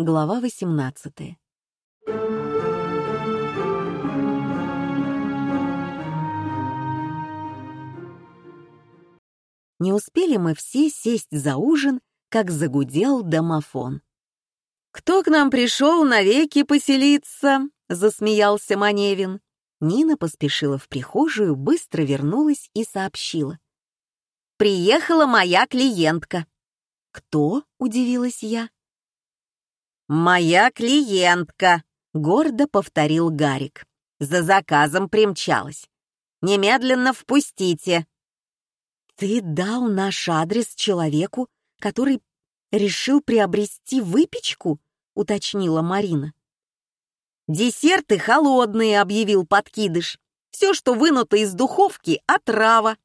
Глава 18. Не успели мы все сесть за ужин, как загудел домофон. «Кто к нам пришел навеки поселиться?» — засмеялся Маневин. Нина поспешила в прихожую, быстро вернулась и сообщила. «Приехала моя клиентка». «Кто?» — удивилась я. «Моя клиентка», — гордо повторил Гарик. «За заказом примчалась. Немедленно впустите». «Ты дал наш адрес человеку, который решил приобрести выпечку?» — уточнила Марина. «Десерты холодные», — объявил подкидыш. «Все, что вынуто из духовки, отрава».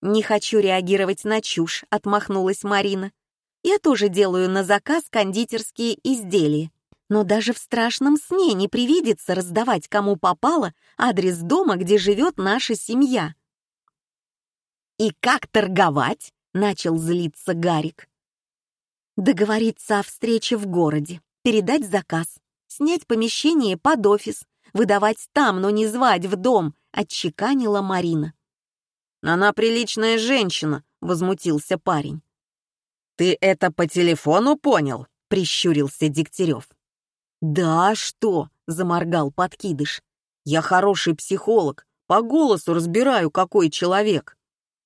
«Не хочу реагировать на чушь», — отмахнулась Марина. «Я тоже делаю на заказ кондитерские изделия. Но даже в страшном сне не привидится раздавать кому попало адрес дома, где живет наша семья». «И как торговать?» — начал злиться Гарик. «Договориться о встрече в городе, передать заказ, снять помещение под офис, выдавать там, но не звать в дом», — отчеканила Марина. «Она приличная женщина», — возмутился парень. «Ты это по телефону понял?» — прищурился Дегтярев. «Да, что?» — заморгал подкидыш. «Я хороший психолог, по голосу разбираю, какой человек».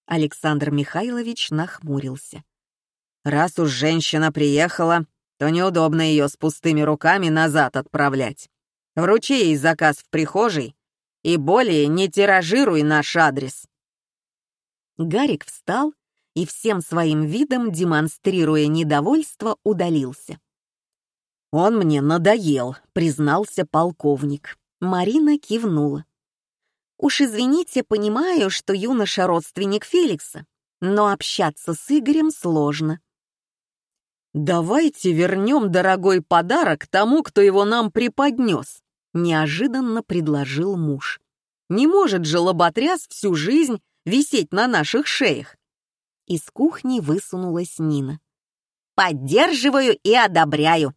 Александр Михайлович нахмурился. «Раз уж женщина приехала, то неудобно ее с пустыми руками назад отправлять. Вручи ей заказ в прихожей и более не тиражируй наш адрес». Гарик встал и всем своим видом, демонстрируя недовольство, удалился. «Он мне надоел», — признался полковник. Марина кивнула. «Уж извините, понимаю, что юноша родственник Феликса, но общаться с Игорем сложно». «Давайте вернем дорогой подарок тому, кто его нам преподнес», — неожиданно предложил муж. «Не может же лоботряс всю жизнь висеть на наших шеях. Из кухни высунулась Нина. «Поддерживаю и одобряю.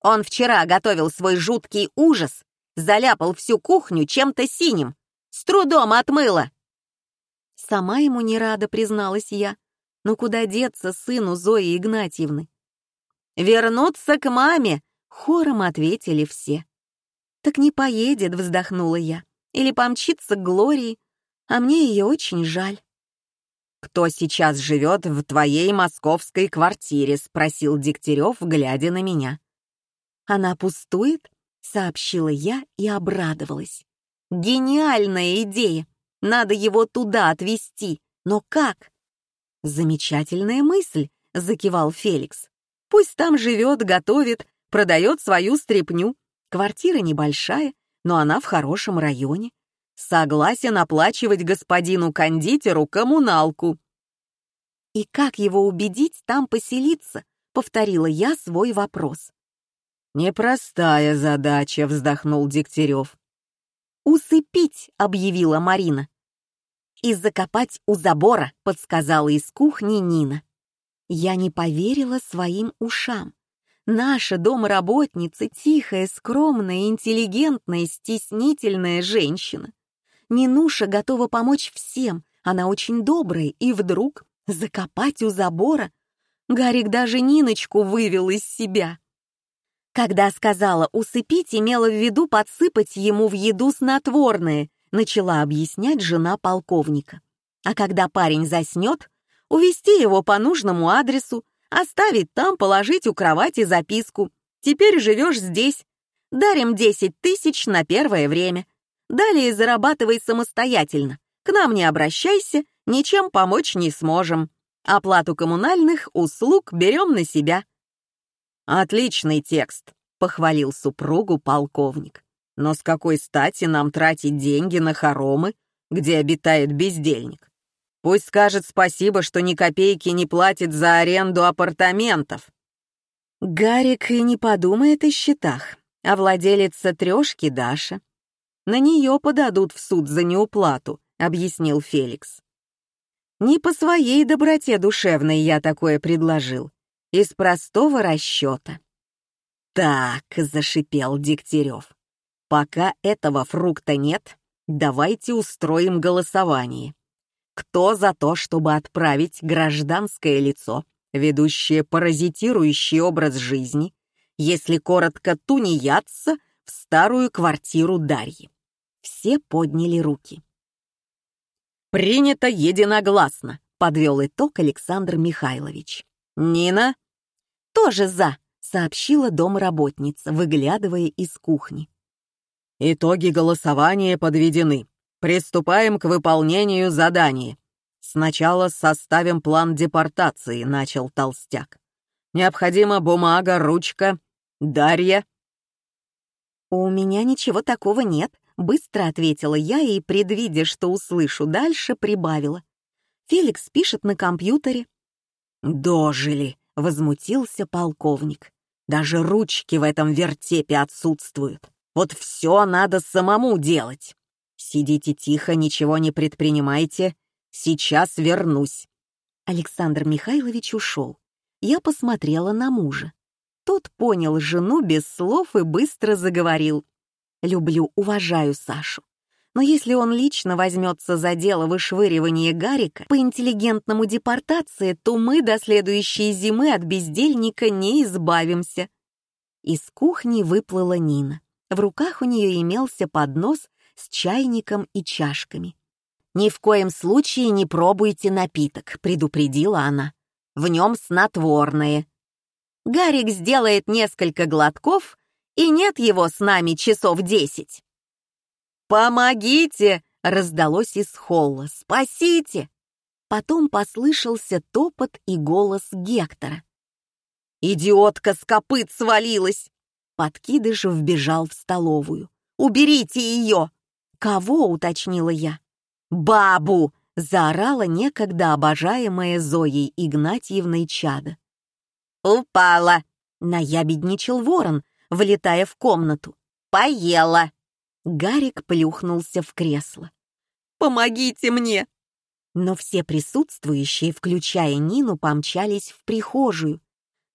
Он вчера готовил свой жуткий ужас, заляпал всю кухню чем-то синим, с трудом отмыла». Сама ему не рада, призналась я. Но куда деться сыну Зои Игнатьевны? «Вернуться к маме!» — хором ответили все. «Так не поедет», — вздохнула я. «Или помчится к Глории, а мне ее очень жаль». «Кто сейчас живет в твоей московской квартире?» — спросил Дегтярев, глядя на меня. «Она пустует?» — сообщила я и обрадовалась. «Гениальная идея! Надо его туда отвезти. Но как?» «Замечательная мысль», — закивал Феликс. «Пусть там живет, готовит, продает свою стряпню. Квартира небольшая, но она в хорошем районе согласен оплачивать господину кондитеру коммуналку. «И как его убедить там поселиться?» — повторила я свой вопрос. «Непростая задача», — вздохнул Дегтярев. «Усыпить», — объявила Марина. «И закопать у забора», — подсказала из кухни Нина. Я не поверила своим ушам. Наша домработница — тихая, скромная, интеллигентная, стеснительная женщина. Нинуша готова помочь всем, она очень добрая, и вдруг закопать у забора? Гарик даже Ниночку вывел из себя. Когда сказала «усыпить», имела в виду подсыпать ему в еду снотворное, начала объяснять жена полковника. А когда парень заснет, увести его по нужному адресу, оставить там, положить у кровати записку. Теперь живешь здесь. Дарим 10 тысяч на первое время. Далее зарабатывай самостоятельно. К нам не обращайся, ничем помочь не сможем. Оплату коммунальных услуг берем на себя». «Отличный текст», — похвалил супругу полковник. «Но с какой стати нам тратить деньги на хоромы, где обитает бездельник? Пусть скажет спасибо, что ни копейки не платит за аренду апартаментов». Гарик и не подумает о счетах, а владелица трешки Даша на нее подадут в суд за неуплату», — объяснил Феликс. «Не по своей доброте душевной я такое предложил, из простого расчета. «Так», — зашипел Дегтярев, — «пока этого фрукта нет, давайте устроим голосование. Кто за то, чтобы отправить гражданское лицо, ведущее паразитирующий образ жизни, если коротко тунеядца, в старую квартиру Дарьи?» Все подняли руки. «Принято единогласно», — подвел итог Александр Михайлович. «Нина?» «Тоже за», — сообщила домработница, выглядывая из кухни. «Итоги голосования подведены. Приступаем к выполнению задания. Сначала составим план депортации», — начал Толстяк. «Необходима бумага, ручка. Дарья?» «У меня ничего такого нет», Быстро ответила я и, предвидя, что услышу дальше, прибавила. Феликс пишет на компьютере. «Дожили!» — возмутился полковник. «Даже ручки в этом вертепе отсутствуют. Вот все надо самому делать. Сидите тихо, ничего не предпринимайте. Сейчас вернусь». Александр Михайлович ушел. Я посмотрела на мужа. Тот понял жену без слов и быстро заговорил. Люблю, уважаю Сашу. Но если он лично возьмется за дело вышвыривания Гарика по интеллигентному депортации, то мы до следующей зимы от бездельника не избавимся. Из кухни выплыла Нина. В руках у нее имелся поднос с чайником и чашками. «Ни в коем случае не пробуйте напиток», — предупредила она. «В нем снотворное. Гарик сделает несколько глотков и нет его с нами часов десять. «Помогите!» — раздалось из холла. «Спасите!» Потом послышался топот и голос Гектора. «Идиотка с копыт свалилась!» Подкидыш вбежал в столовую. «Уберите ее!» «Кого?» — уточнила я. «Бабу!» — заорала некогда обожаемая Зоей Игнатьевной чада. «Упала!» — наябедничал ворон, влетая в комнату. «Поела!» Гарик плюхнулся в кресло. «Помогите мне!» Но все присутствующие, включая Нину, помчались в прихожую.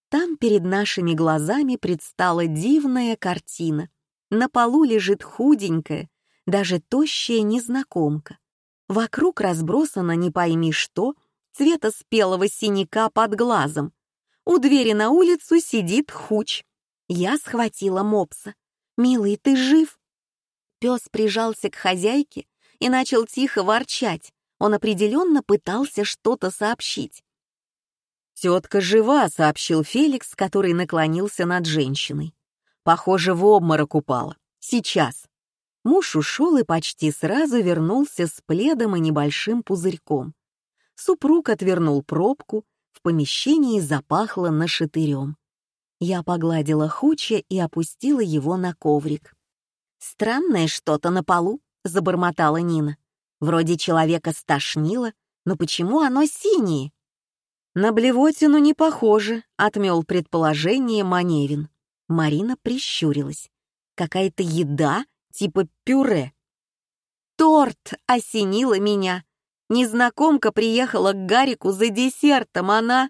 Там перед нашими глазами предстала дивная картина. На полу лежит худенькая, даже тощая незнакомка. Вокруг разбросано не пойми что, цвета спелого синяка под глазом. У двери на улицу сидит хуч. Я схватила мопса. «Милый, ты жив?» Пес прижался к хозяйке и начал тихо ворчать. Он определенно пытался что-то сообщить. «Тетка жива», — сообщил Феликс, который наклонился над женщиной. «Похоже, в обморок упала. Сейчас». Муж ушел и почти сразу вернулся с пледом и небольшим пузырьком. Супруг отвернул пробку, в помещении запахло нашатырем. Я погладила Хуча и опустила его на коврик. «Странное что-то на полу», — забормотала Нина. «Вроде человека стошнило, но почему оно синее?» «На блевотину не похоже», — отмел предположение Маневин. Марина прищурилась. «Какая-то еда, типа пюре». «Торт осенила меня. Незнакомка приехала к Гарику за десертом, она...»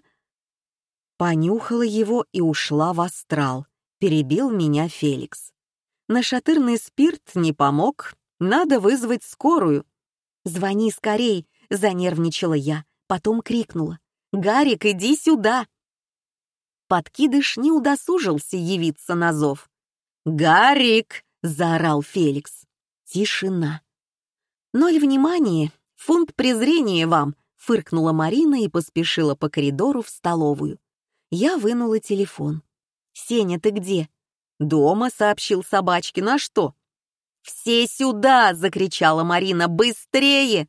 Понюхала его и ушла в астрал. Перебил меня Феликс. Нашатырный спирт не помог, надо вызвать скорую. «Звони скорей!» — занервничала я, потом крикнула. «Гарик, иди сюда!» Подкидыш не удосужился явиться на зов. «Гарик!» — заорал Феликс. Тишина. «Ноль внимания, фунт презрения вам!» — фыркнула Марина и поспешила по коридору в столовую. Я вынула телефон. «Сеня, ты где?» «Дома», — сообщил собачки. «На что?» «Все сюда!» — закричала Марина. «Быстрее!»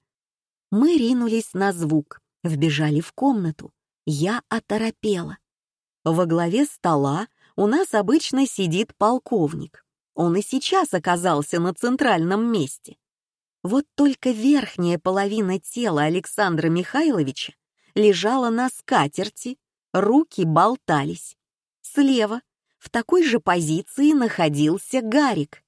Мы ринулись на звук, вбежали в комнату. Я оторопела. Во главе стола у нас обычно сидит полковник. Он и сейчас оказался на центральном месте. Вот только верхняя половина тела Александра Михайловича лежала на скатерти, руки болтались. Слева, в такой же позиции, находился Гарик.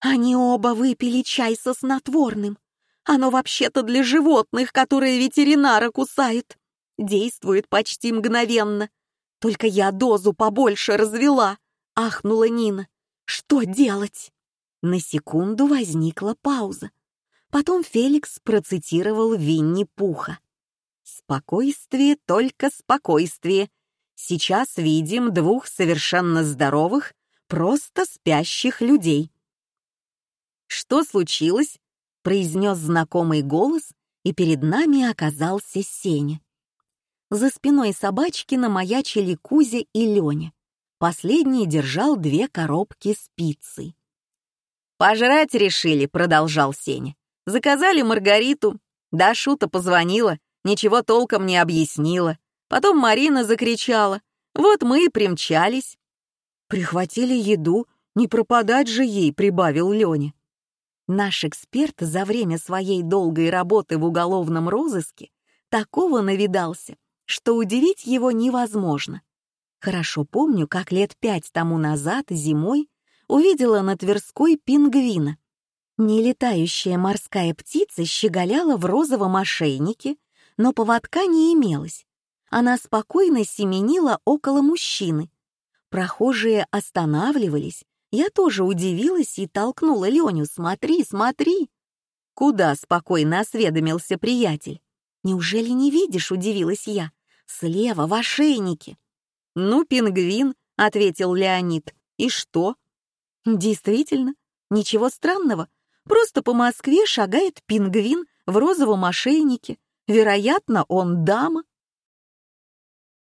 Они оба выпили чай со снотворным. Оно вообще-то для животных, которые ветеринара кусают. Действует почти мгновенно. Только я дозу побольше развела. ахнула Нина. «Что делать?» На секунду возникла пауза. Потом Феликс процитировал Винни-Пуха. «Спокойствие, только спокойствие. Сейчас видим двух совершенно здоровых, просто спящих людей». «Что случилось?» — произнес знакомый голос, и перед нами оказался Сеня. За спиной собачки намаячили Кузя и Леня. Последний держал две коробки с пиццей. «Пожрать решили», — продолжал Сеня. «Заказали Маргариту. Дашута позвонила, ничего толком не объяснила. Потом Марина закричала. Вот мы и примчались». «Прихватили еду, не пропадать же ей», — прибавил Леня. Наш эксперт за время своей долгой работы в уголовном розыске такого навидался, что удивить его невозможно. Хорошо помню, как лет пять тому назад зимой увидела на Тверской пингвина. Нелетающая морская птица щеголяла в розовом ошейнике, но поводка не имелось. Она спокойно семенила около мужчины. Прохожие останавливались. Я тоже удивилась и толкнула Леню. «Смотри, смотри!» «Куда?» — спокойно осведомился приятель. «Неужели не видишь?» — удивилась я. «Слева, в ошейнике». «Ну, пингвин», — ответил Леонид. «И что?» «Действительно, ничего странного. Просто по Москве шагает пингвин в розовом ошейнике. Вероятно, он дама».